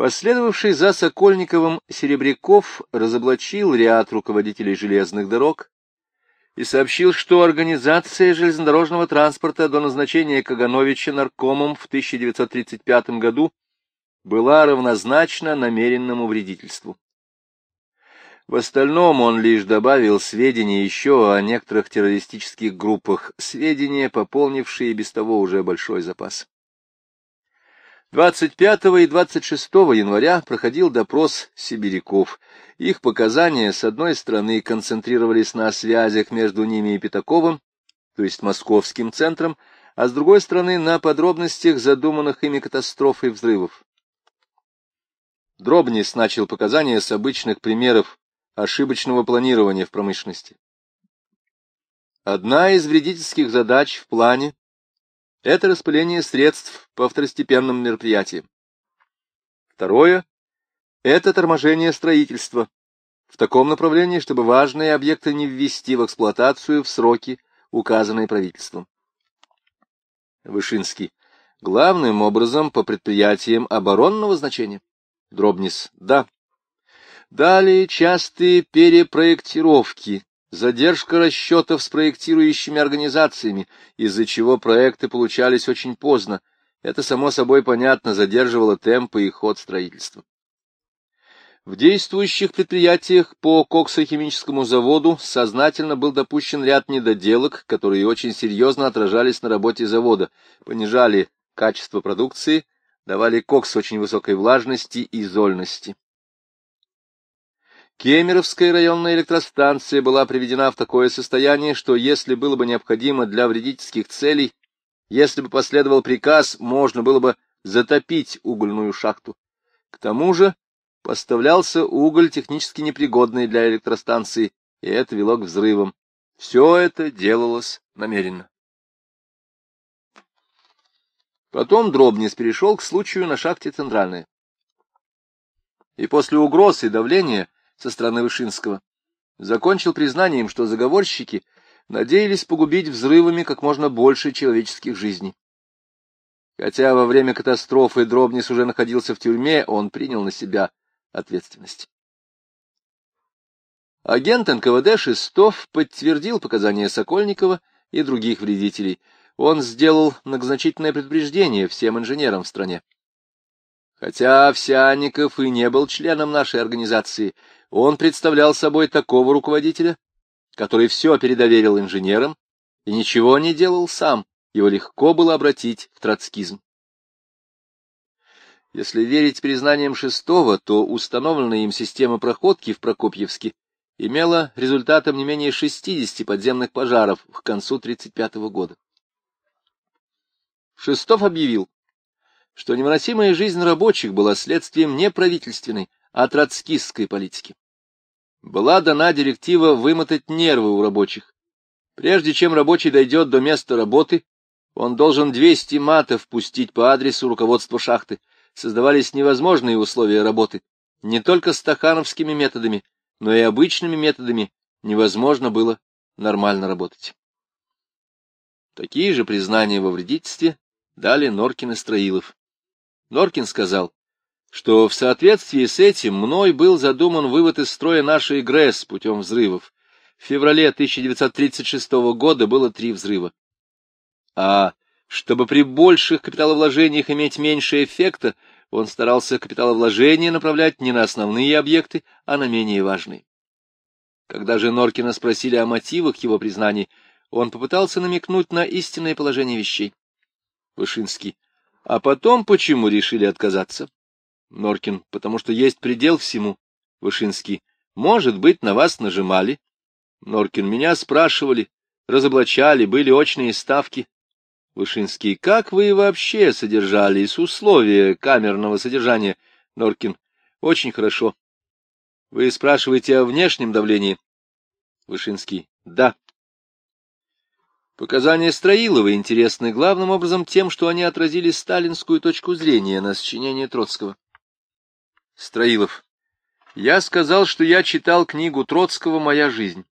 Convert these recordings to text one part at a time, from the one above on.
Последовавший за Сокольниковым Серебряков разоблачил ряд руководителей железных дорог и сообщил, что организация железнодорожного транспорта до назначения Кагановича наркомом в 1935 году была равнозначна намеренному вредительству. В остальном он лишь добавил сведения еще о некоторых террористических группах, сведения, пополнившие без того уже большой запас. 25 и 26 января проходил допрос сибиряков. Их показания, с одной стороны, концентрировались на связях между ними и Пятаковым, то есть московским центром, а с другой стороны, на подробностях задуманных ими катастроф и взрывов. Дробнис начал показания с обычных примеров ошибочного планирования в промышленности. Одна из вредительских задач в плане — это распыление средств по второстепенным мероприятиям. Второе — это торможение строительства в таком направлении, чтобы важные объекты не ввести в эксплуатацию в сроки, указанные правительством. Вышинский. Главным образом по предприятиям оборонного значения. Дробнис. Да. Далее частые перепроектировки, задержка расчетов с проектирующими организациями, из-за чего проекты получались очень поздно. Это, само собой понятно, задерживало темпы и ход строительства. В действующих предприятиях по коксохимическому заводу сознательно был допущен ряд недоделок, которые очень серьезно отражались на работе завода, понижали качество продукции, давали кокс очень высокой влажности и зольности. Кемеровская районная электростанция была приведена в такое состояние, что если было бы необходимо для вредительских целей, если бы последовал приказ, можно было бы затопить угольную шахту. К тому же поставлялся уголь технически непригодный для электростанции, и это вело к взрывам. Все это делалось намеренно. Потом Дробнис перешел к случаю на шахте Центральной. И после угроз и давления со стороны Вышинского, закончил признанием, что заговорщики надеялись погубить взрывами как можно больше человеческих жизней. Хотя во время катастрофы Дробнис уже находился в тюрьме, он принял на себя ответственность. Агент НКВД Шестов подтвердил показания Сокольникова и других вредителей. Он сделал многозначительное предупреждение всем инженерам в стране. Хотя Овсянников и не был членом нашей организации, он представлял собой такого руководителя, который все передоверил инженерам и ничего не делал сам, его легко было обратить в троцкизм. Если верить признаниям шестого, то установленная им система проходки в Прокопьевске имела результатом не менее 60 подземных пожаров к концу 1935 года. Шестов объявил, что невыносимая жизнь рабочих была следствием не правительственной, а троцкистской политики. Была дана директива вымотать нервы у рабочих. Прежде чем рабочий дойдет до места работы, он должен 200 матов пустить по адресу руководства шахты. Создавались невозможные условия работы. Не только стахановскими методами, но и обычными методами невозможно было нормально работать. Такие же признания во вредительстве дали Норкин и Строилов. Норкин сказал, что в соответствии с этим мной был задуман вывод из строя нашей ГРЭС путем взрывов. В феврале 1936 года было три взрыва. А чтобы при больших капиталовложениях иметь меньше эффекта, он старался капиталовложения направлять не на основные объекты, а на менее важные. Когда же Норкина спросили о мотивах его признаний, он попытался намекнуть на истинное положение вещей. Вышинский. А потом почему решили отказаться? Норкин. Потому что есть предел всему. Вышинский. Может быть, на вас нажимали. Норкин. Меня спрашивали, разоблачали, были очные ставки. Вышинский. Как вы вообще содержались условия камерного содержания? Норкин. Очень хорошо. Вы спрашиваете о внешнем давлении? Вышинский. Да. Показания Строилова интересны главным образом тем, что они отразили сталинскую точку зрения на сочинение Троцкого. Строилов. Я сказал, что я читал книгу Троцкого «Моя жизнь».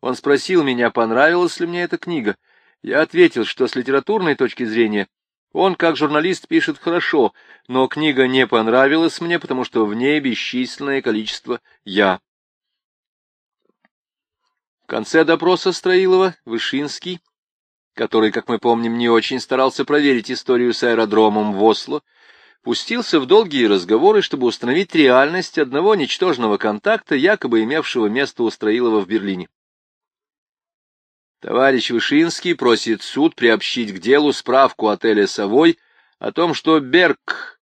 Он спросил меня, понравилась ли мне эта книга. Я ответил, что с литературной точки зрения Он, как журналист, пишет хорошо, но книга не понравилась мне, потому что в ней бесчисленное количество «я». В конце допроса Строилова Вышинский, который, как мы помним, не очень старался проверить историю с аэродромом в Осло, пустился в долгие разговоры, чтобы установить реальность одного ничтожного контакта, якобы имевшего место у Строилова в Берлине. Товарищ Вышинский просит суд приобщить к делу справку отеля «Совой» о том, что Берг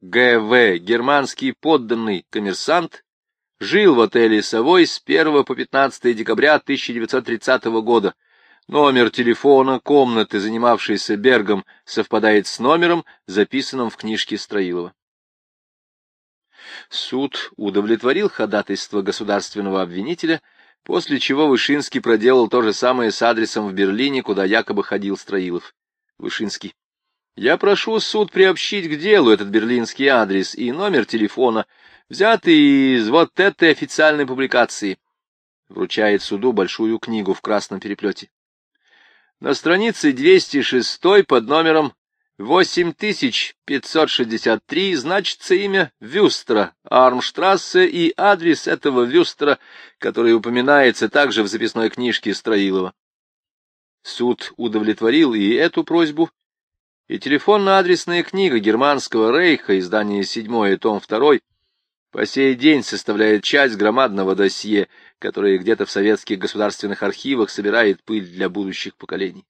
Г.В., германский подданный коммерсант, жил в отеле «Совой» с 1 по 15 декабря 1930 года. Номер телефона комнаты, занимавшейся Бергом, совпадает с номером, записанным в книжке Строилова. Суд удовлетворил ходатайство государственного обвинителя после чего Вышинский проделал то же самое с адресом в Берлине, куда якобы ходил Строилов. Вышинский. Я прошу суд приобщить к делу этот берлинский адрес и номер телефона, взятый из вот этой официальной публикации. Вручает суду большую книгу в красном переплете. На странице 206 под номером 8563 значится имя Вюстера, Армштрассе и адрес этого Вюстера, который упоминается также в записной книжке Строилова. Суд удовлетворил и эту просьбу, и телефонно-адресная книга Германского рейха, издание 7 том 2, по сей день составляет часть громадного досье, которое где-то в советских государственных архивах собирает пыль для будущих поколений.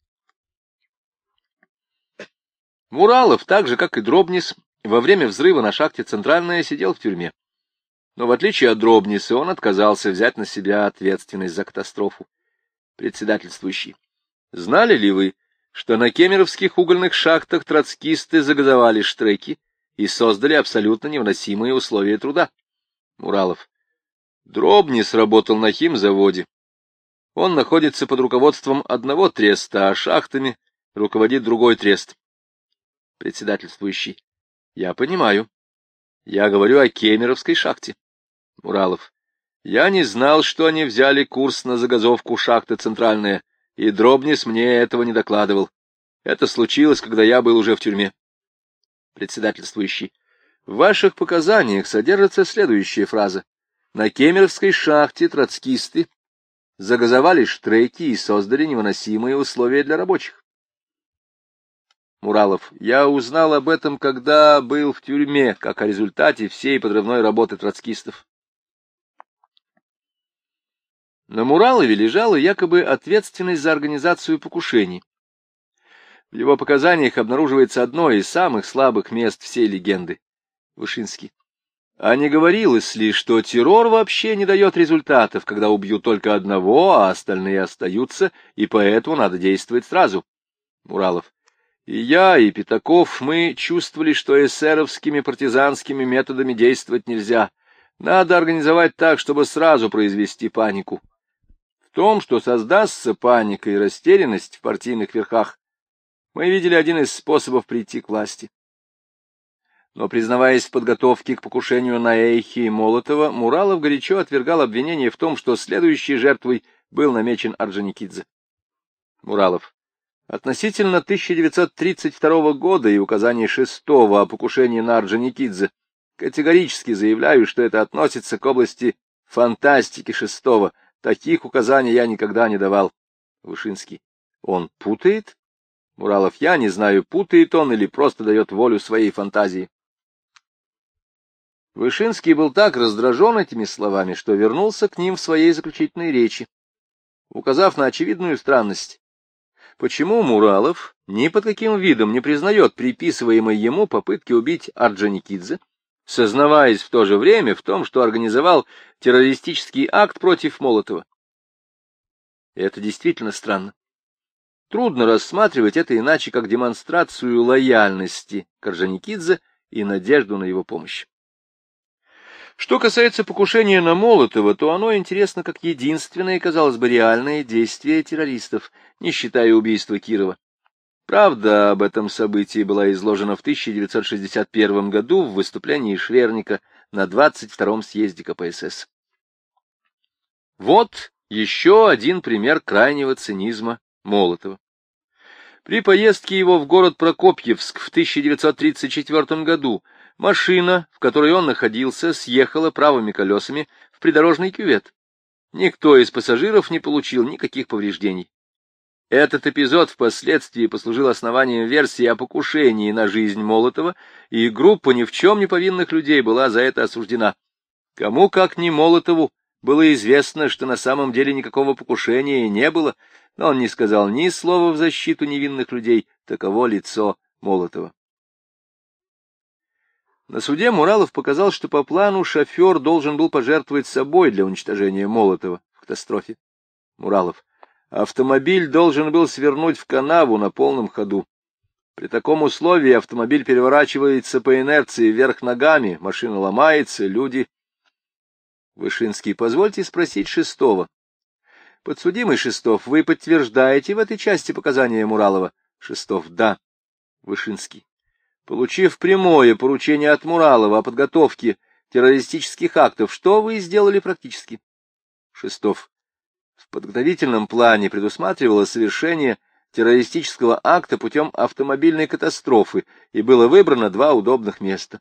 Муралов, так же, как и Дробнис, во время взрыва на шахте Центральная сидел в тюрьме. Но в отличие от Дробниса, он отказался взять на себя ответственность за катастрофу. Председательствующий. Знали ли вы, что на кемеровских угольных шахтах троцкисты загазовали штреки и создали абсолютно невыносимые условия труда? Муралов. Дробнис работал на химзаводе. Он находится под руководством одного треста, а шахтами руководит другой трест председательствующий. Я понимаю. Я говорю о Кемеровской шахте. Муралов. Я не знал, что они взяли курс на загазовку шахты Центральная, и Дробнис мне этого не докладывал. Это случилось, когда я был уже в тюрьме. Председательствующий. В ваших показаниях содержится следующая фраза. На Кемеровской шахте троцкисты загазовали штреки и создали невыносимые условия для рабочих. Муралов. Я узнал об этом, когда был в тюрьме, как о результате всей подрывной работы троцкистов. На Муралове лежала якобы ответственность за организацию покушений. В его показаниях обнаруживается одно из самых слабых мест всей легенды. Вышинский. А не говорилось ли, что террор вообще не дает результатов, когда убьют только одного, а остальные остаются, и поэтому надо действовать сразу? Муралов. И я, и Пятаков, мы чувствовали, что эсеровскими партизанскими методами действовать нельзя. Надо организовать так, чтобы сразу произвести панику. В том, что создастся паника и растерянность в партийных верхах, мы видели один из способов прийти к власти. Но, признаваясь в подготовке к покушению на Эйхи и Молотова, Муралов горячо отвергал обвинение в том, что следующей жертвой был намечен Орджоникидзе. Муралов. Относительно 1932 года и указаний шестого о покушении на Орджоникидзе категорически заявляю, что это относится к области фантастики шестого. Таких указаний я никогда не давал. Вышинский. Он путает? Муралов. Я не знаю, путает он или просто дает волю своей фантазии. Вышинский был так раздражен этими словами, что вернулся к ним в своей заключительной речи, указав на очевидную странность почему Муралов ни под каким видом не признает приписываемой ему попытки убить Орджоникидзе, сознаваясь в то же время в том, что организовал террористический акт против Молотова. Это действительно странно. Трудно рассматривать это иначе, как демонстрацию лояльности к Орджоникидзе и надежду на его помощь. Что касается покушения на Молотова, то оно интересно как единственное, казалось бы, реальное действие террористов, не считая убийства Кирова. Правда об этом событии была изложена в 1961 году в выступлении Шверника на 22-м съезде КПСС. Вот еще один пример крайнего цинизма Молотова. При поездке его в город Прокопьевск в 1934 году машина, в которой он находился, съехала правыми колесами в придорожный кювет. Никто из пассажиров не получил никаких повреждений. Этот эпизод впоследствии послужил основанием версии о покушении на жизнь Молотова, и группа ни в чем не повинных людей была за это осуждена. Кому, как ни Молотову, было известно, что на самом деле никакого покушения не было, но он не сказал ни слова в защиту невинных людей, таково лицо Молотова. На суде Муралов показал, что по плану шофер должен был пожертвовать собой для уничтожения Молотова в катастрофе. Муралов. Автомобиль должен был свернуть в канаву на полном ходу. При таком условии автомобиль переворачивается по инерции вверх ногами, машина ломается, люди... Вышинский, позвольте спросить шестого. Подсудимый Шестов, вы подтверждаете в этой части показания Муралова? Шестов, да. Вышинский. Получив прямое поручение от Муралова о подготовке террористических актов, что вы сделали практически? Шестов. В подготовительном плане предусматривалось совершение террористического акта путем автомобильной катастрофы, и было выбрано два удобных места.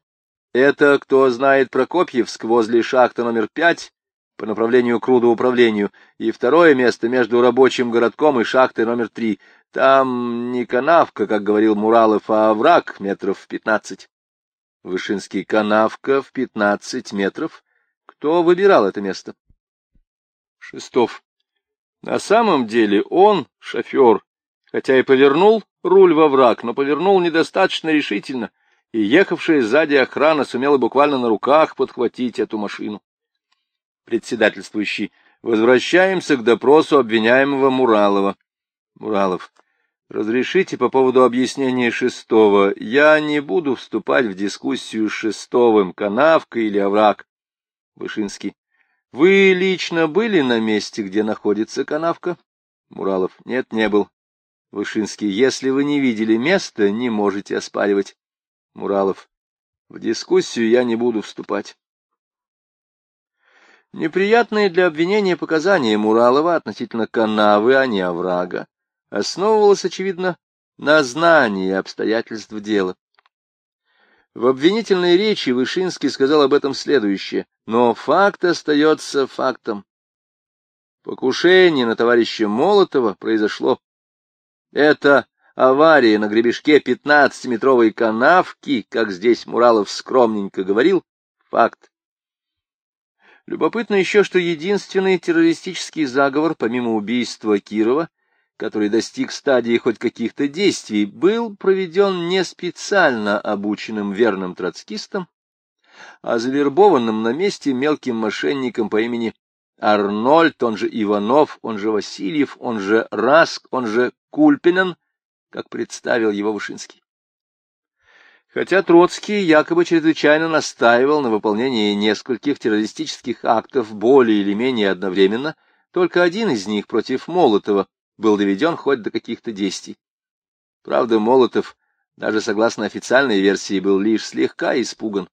Это, кто знает Прокопьевск, возле шахты номер пять, по направлению к рудоуправлению, и второе место между рабочим городком и шахтой номер три. Там не канавка, как говорил Муралов, а овраг метров пятнадцать. Вышинский канавка в пятнадцать метров. Кто выбирал это место? Шестов. На самом деле он, шофер, хотя и повернул руль во враг, но повернул недостаточно решительно, и ехавшая сзади охрана сумела буквально на руках подхватить эту машину. Председательствующий. Возвращаемся к допросу обвиняемого Муралова. Муралов. Разрешите по поводу объяснения шестого. Я не буду вступать в дискуссию с шестовым, канавка или овраг. Вышинский. Вы лично были на месте, где находится канавка? Муралов. Нет, не был. Вышинский. Если вы не видели места, не можете оспаривать. Муралов. В дискуссию я не буду вступать. Неприятные для обвинения показания Муралова относительно канавы, а не оврага, основывалось, очевидно, на знании обстоятельств дела. В обвинительной речи Вышинский сказал об этом следующее, но факт остается фактом. Покушение на товарища Молотова произошло. Это авария на гребешке пятнадцатиметровой канавки, как здесь Муралов скромненько говорил, факт. Любопытно еще, что единственный террористический заговор, помимо убийства Кирова, который достиг стадии хоть каких-то действий, был проведен не специально обученным верным троцкистом, а завербованным на месте мелким мошенником по имени Арнольд, он же Иванов, он же Васильев, он же Раск, он же Кульпинен, как представил его Вышинский. Хотя Троцкий якобы чрезвычайно настаивал на выполнении нескольких террористических актов более или менее одновременно, только один из них против Молотова был доведен хоть до каких-то действий. Правда, Молотов, даже согласно официальной версии, был лишь слегка испуган.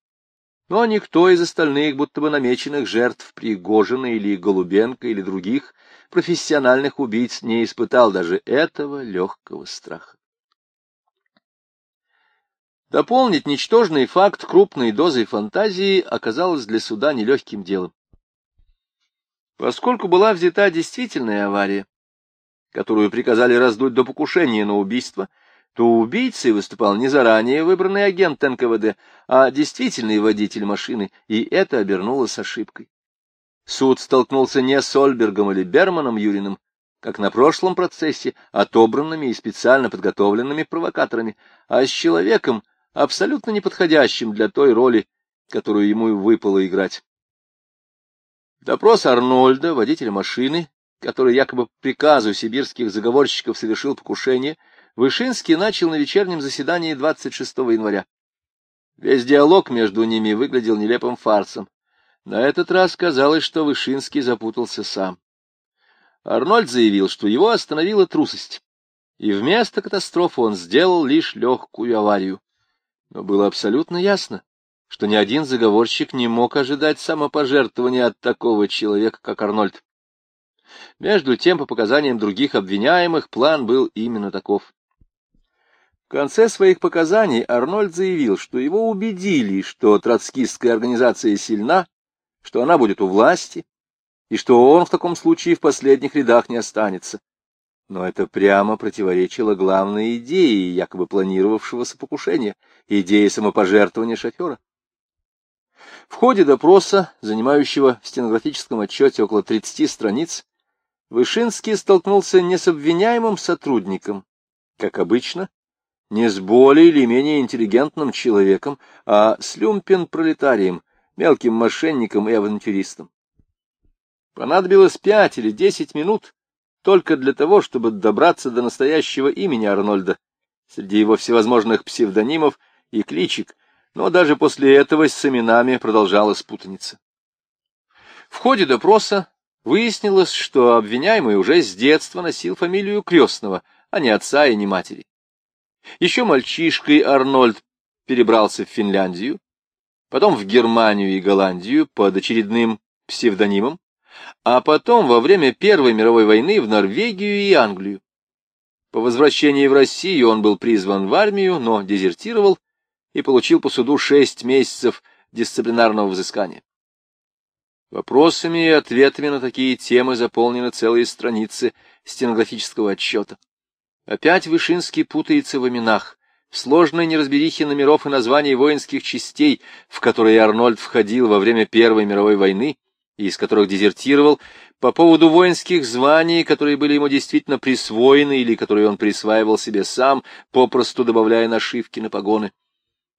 Но никто из остальных, будто бы намеченных жертв Пригожина или Голубенко или других профессиональных убийц, не испытал даже этого легкого страха. Дополнить ничтожный факт крупной дозой фантазии оказалось для суда нелегким делом. Поскольку была взята действительная авария, которую приказали раздуть до покушения на убийство, то убийцей выступал не заранее выбранный агент НКВД, а действительный водитель машины, и это обернулось ошибкой. Суд столкнулся не с Ольбергом или Берманом Юриным, как на прошлом процессе, отобранными и специально подготовленными провокаторами, а с человеком, абсолютно неподходящим для той роли, которую ему выпало играть. Допрос Арнольда, водителя машины, который якобы по приказу сибирских заговорщиков совершил покушение, Вышинский начал на вечернем заседании 26 января. Весь диалог между ними выглядел нелепым фарсом. На этот раз казалось, что Вышинский запутался сам. Арнольд заявил, что его остановила трусость, и вместо катастрофы он сделал лишь легкую аварию. Но было абсолютно ясно, что ни один заговорщик не мог ожидать самопожертвования от такого человека, как Арнольд. Между тем, по показаниям других обвиняемых, план был именно таков. В конце своих показаний Арнольд заявил, что его убедили, что троцкистская организация сильна, что она будет у власти, и что он в таком случае в последних рядах не останется. Но это прямо противоречило главной идее якобы планировавшегося покушения, идее самопожертвования шофера. В ходе допроса, занимающего в стенографическом отчете около 30 страниц, Вышинский столкнулся не с обвиняемым сотрудником, как обычно, не с более или менее интеллигентным человеком, а с люмпен-пролетарием, мелким мошенником и авантюристом. Понадобилось пять или десять минут только для того, чтобы добраться до настоящего имени Арнольда, среди его всевозможных псевдонимов и кличек, но даже после этого с именами продолжалась путаница. В ходе допроса выяснилось, что обвиняемый уже с детства носил фамилию крестного, а не отца и не матери. Еще мальчишкой Арнольд перебрался в Финляндию, потом в Германию и Голландию под очередным псевдонимом, а потом во время Первой мировой войны в Норвегию и Англию. По возвращении в Россию он был призван в армию, но дезертировал и получил по суду шесть месяцев дисциплинарного взыскания. Вопросами и ответами на такие темы заполнены целые страницы стенографического отчета. Опять Вышинский путается в именах, в сложной неразберихе номеров и названий воинских частей, в которые Арнольд входил во время Первой мировой войны, из которых дезертировал, по поводу воинских званий, которые были ему действительно присвоены или которые он присваивал себе сам, попросту добавляя нашивки на погоны.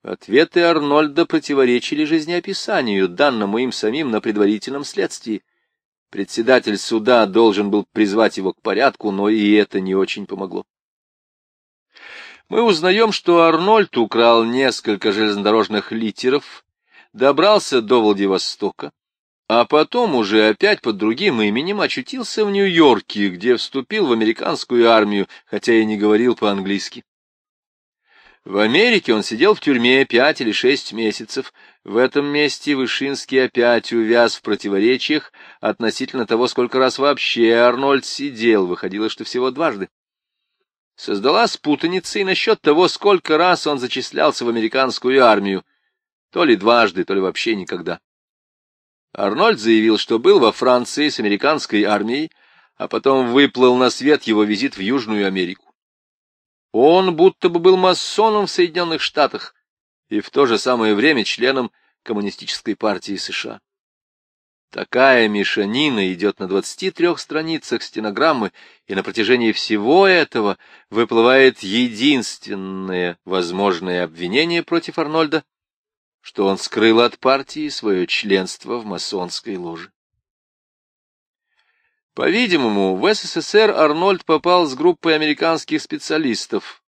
Ответы Арнольда противоречили жизнеописанию, данному им самим на предварительном следствии. Председатель суда должен был призвать его к порядку, но и это не очень помогло мы узнаем, что Арнольд украл несколько железнодорожных литеров, добрался до Владивостока, а потом уже опять под другим именем очутился в Нью-Йорке, где вступил в американскую армию, хотя и не говорил по-английски. В Америке он сидел в тюрьме пять или шесть месяцев. В этом месте Вышинский опять увяз в противоречиях относительно того, сколько раз вообще Арнольд сидел, выходило, что всего дважды создалась путаница и насчет того, сколько раз он зачислялся в американскую армию, то ли дважды, то ли вообще никогда. Арнольд заявил, что был во Франции с американской армией, а потом выплыл на свет его визит в Южную Америку. Он будто бы был масоном в Соединенных Штатах и в то же самое время членом Коммунистической партии США. Такая мешанина идет на 23 страницах стенограммы, и на протяжении всего этого выплывает единственное возможное обвинение против Арнольда, что он скрыл от партии свое членство в масонской ложе. По-видимому, в СССР Арнольд попал с группой американских специалистов,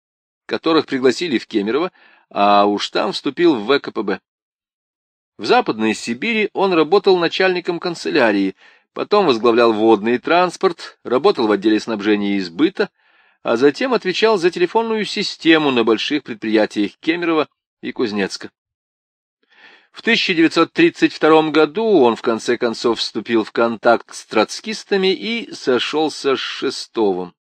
которых пригласили в Кемерово, а уж там вступил в ВКПБ. В Западной Сибири он работал начальником канцелярии, потом возглавлял водный транспорт, работал в отделе снабжения и сбыта, а затем отвечал за телефонную систему на больших предприятиях Кемерово и Кузнецка. В 1932 году он в конце концов вступил в контакт с троцкистами и сошелся с Шестовым.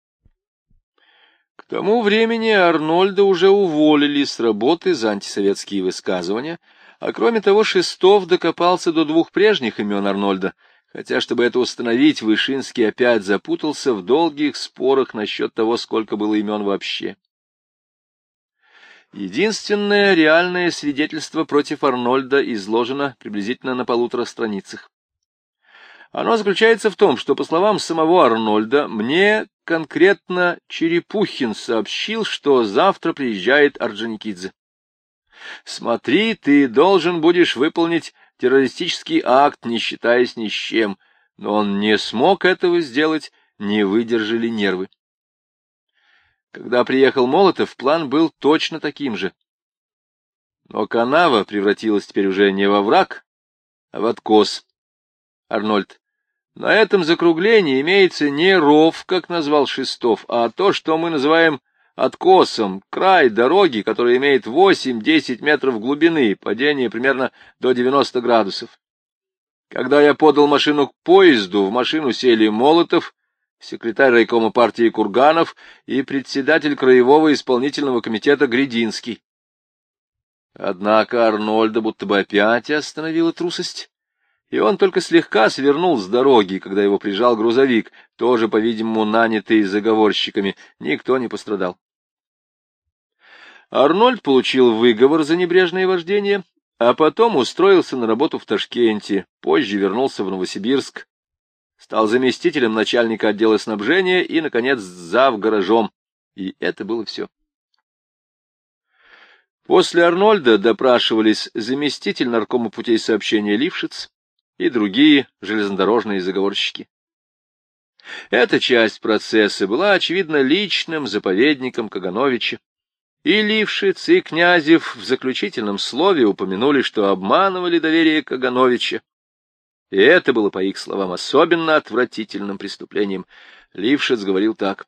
К тому времени Арнольда уже уволили с работы за антисоветские высказывания — а кроме того, Шестов докопался до двух прежних имен Арнольда, хотя, чтобы это установить, Вышинский опять запутался в долгих спорах насчет того, сколько было имен вообще. Единственное реальное свидетельство против Арнольда изложено приблизительно на полутора страницах. Оно заключается в том, что, по словам самого Арнольда, мне конкретно Черепухин сообщил, что завтра приезжает Орджоникидзе. Смотри, ты должен будешь выполнить террористический акт, не считаясь ни с чем. Но он не смог этого сделать, не выдержали нервы. Когда приехал Молотов, план был точно таким же. Но канава превратилась теперь уже не во враг, а в откос. Арнольд. На этом закруглении имеется не ров, как назвал Шестов, а то, что мы называем откосом, край дороги, который имеет 8-10 метров глубины, падение примерно до 90 градусов. Когда я подал машину к поезду, в машину сели Молотов, секретарь райкома партии Курганов и председатель Краевого исполнительного комитета Гридинский. Однако Арнольда будто бы опять остановила трусость, и он только слегка свернул с дороги, когда его прижал грузовик, тоже, по-видимому, нанятый заговорщиками, никто не пострадал. Арнольд получил выговор за небрежное вождение, а потом устроился на работу в Ташкенте, позже вернулся в Новосибирск, стал заместителем начальника отдела снабжения и, наконец, зав гаражом. И это было все. После Арнольда допрашивались заместитель наркома путей сообщения Лившиц и другие железнодорожные заговорщики. Эта часть процесса была, очевидно, личным заповедником Кагановича, и Лившиц, и Князев в заключительном слове упомянули, что обманывали доверие Кагановича. И это было, по их словам, особенно отвратительным преступлением. Лившиц говорил так.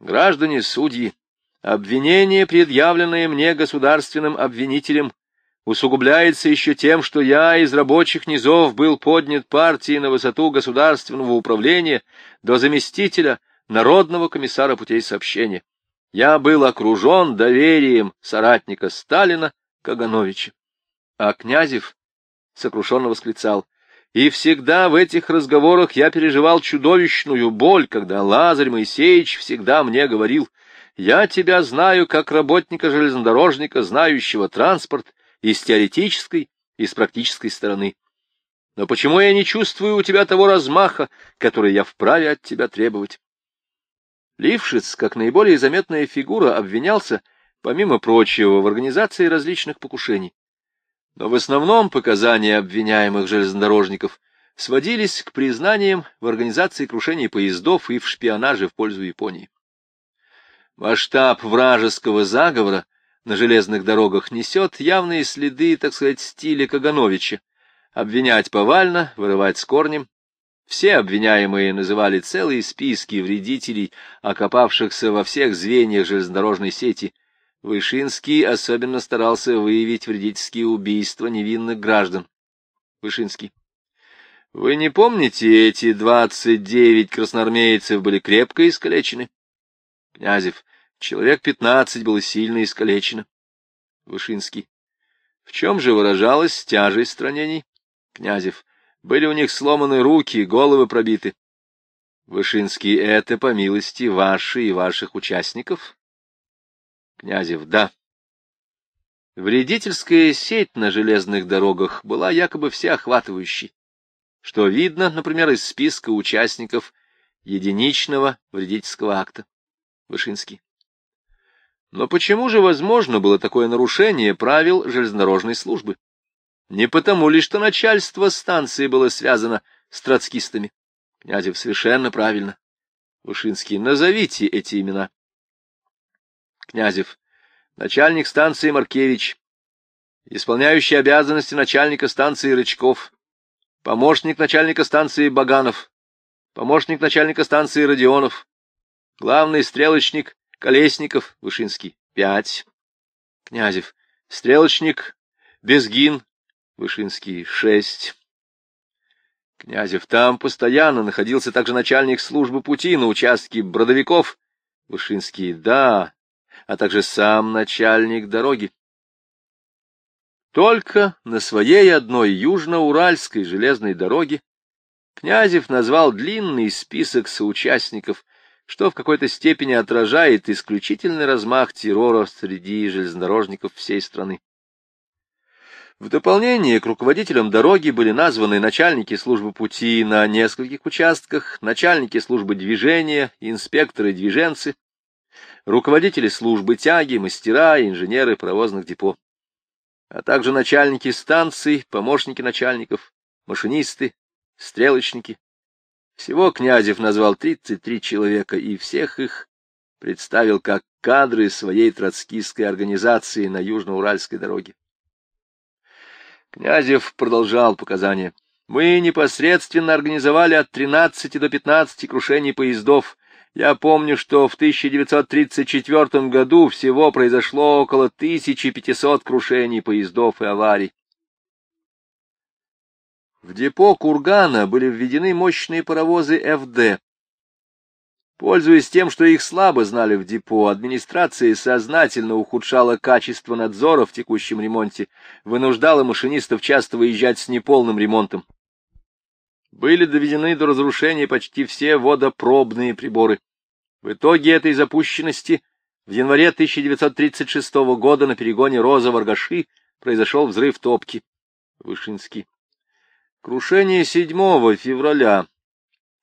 «Граждане судьи, обвинение, предъявленное мне государственным обвинителем, усугубляется еще тем, что я из рабочих низов был поднят партией на высоту государственного управления до заместителя Народного комиссара путей сообщения. Я был окружен доверием соратника Сталина Кагановича. А Князев сокрушенно восклицал, и всегда в этих разговорах я переживал чудовищную боль, когда Лазарь Моисеевич всегда мне говорил, «Я тебя знаю как работника-железнодорожника, знающего транспорт, и с теоретической, и с практической стороны. Но почему я не чувствую у тебя того размаха, который я вправе от тебя требовать?» Лившиц, как наиболее заметная фигура, обвинялся, помимо прочего, в организации различных покушений. Но в основном показания обвиняемых железнодорожников сводились к признаниям в организации крушений поездов и в шпионаже в пользу Японии. Масштаб вражеского заговора на железных дорогах несет явные следы, так сказать, стиля Кагановича. Обвинять повально, вырывать с корнем, все обвиняемые называли целые списки вредителей, окопавшихся во всех звеньях железнодорожной сети. Вышинский особенно старался выявить вредительские убийства невинных граждан. Вышинский. Вы не помните, эти двадцать девять красноармейцев были крепко искалечены? Князев. Человек пятнадцать было сильно искалечено. Вышинский. В чем же выражалась тяжесть ранений? Князев. Были у них сломаны руки, головы пробиты. Вышинский, это по милости вашей и ваших участников? Князев, да. Вредительская сеть на железных дорогах была якобы всеохватывающей, что видно, например, из списка участников единичного вредительского акта. Вышинский. Но почему же возможно было такое нарушение правил железнодорожной службы? Не потому ли, что начальство станции было связано с троцкистами? Князев совершенно правильно. Вышинский, назовите эти имена. Князев, начальник станции Маркевич, исполняющий обязанности начальника станции Рычков, помощник начальника станции Баганов, помощник начальника станции Родионов, главный стрелочник Колесников, Вышинский, пять. Князев, стрелочник Безгин, Вышинский — шесть. Князев. Там постоянно находился также начальник службы пути на участке Бродовиков. Вышинский — да, а также сам начальник дороги. Только на своей одной южноуральской железной дороге Князев назвал длинный список соучастников, что в какой-то степени отражает исключительный размах террора среди железнодорожников всей страны. В дополнение к руководителям дороги были названы начальники службы пути на нескольких участках, начальники службы движения, инспекторы-движенцы, руководители службы тяги, мастера, инженеры паровозных депо, а также начальники станций, помощники начальников, машинисты, стрелочники. Всего Князев назвал 33 человека, и всех их представил как кадры своей троцкистской организации на Южноуральской дороге. Князев продолжал показания. Мы непосредственно организовали от 13 до 15 крушений поездов. Я помню, что в 1934 году всего произошло около 1500 крушений поездов и аварий. В депо Кургана были введены мощные паровозы ФД, Пользуясь тем, что их слабо знали в депо, администрация сознательно ухудшала качество надзора в текущем ремонте, вынуждала машинистов часто выезжать с неполным ремонтом. Были доведены до разрушения почти все водопробные приборы. В итоге этой запущенности в январе 1936 года на перегоне Роза-Варгаши произошел взрыв топки. Вышинский. Крушение 7 февраля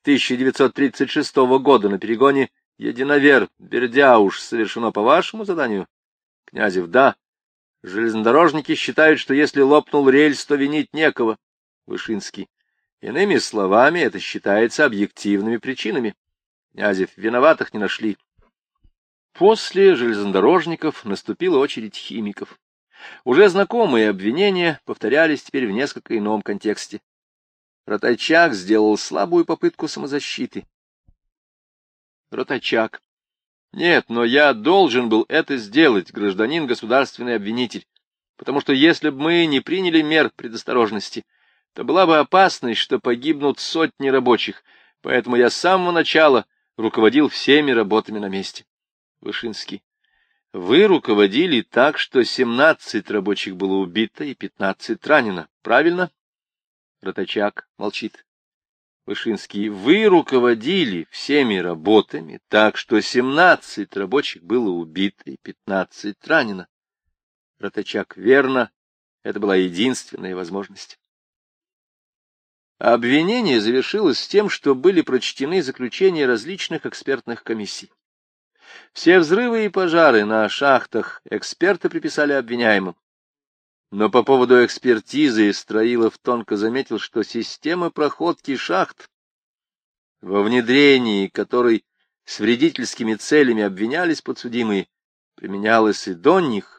1936 года на перегоне Единовер-Бердяуш совершено по вашему заданию? Князев, да. Железнодорожники считают, что если лопнул рельс, то винить некого. Вышинский. Иными словами, это считается объективными причинами. Князев, виноватых не нашли. После железнодорожников наступила очередь химиков. Уже знакомые обвинения повторялись теперь в несколько ином контексте. Ротачак сделал слабую попытку самозащиты. Ротачак. Нет, но я должен был это сделать, гражданин государственный обвинитель, потому что если бы мы не приняли мер предосторожности, то была бы опасность, что погибнут сотни рабочих, поэтому я с самого начала руководил всеми работами на месте. Вышинский. Вы руководили так, что семнадцать рабочих было убито и пятнадцать ранено, правильно? Ротачак молчит. Вышинский, вы руководили всеми работами так, что семнадцать рабочих было убито и пятнадцать ранено. Ротачак, верно, это была единственная возможность. Обвинение завершилось тем, что были прочтены заключения различных экспертных комиссий. Все взрывы и пожары на шахтах эксперты приписали обвиняемым. Но по поводу экспертизы Строилов тонко заметил, что система проходки шахт, во внедрении которой с вредительскими целями обвинялись подсудимые, применялась и до них,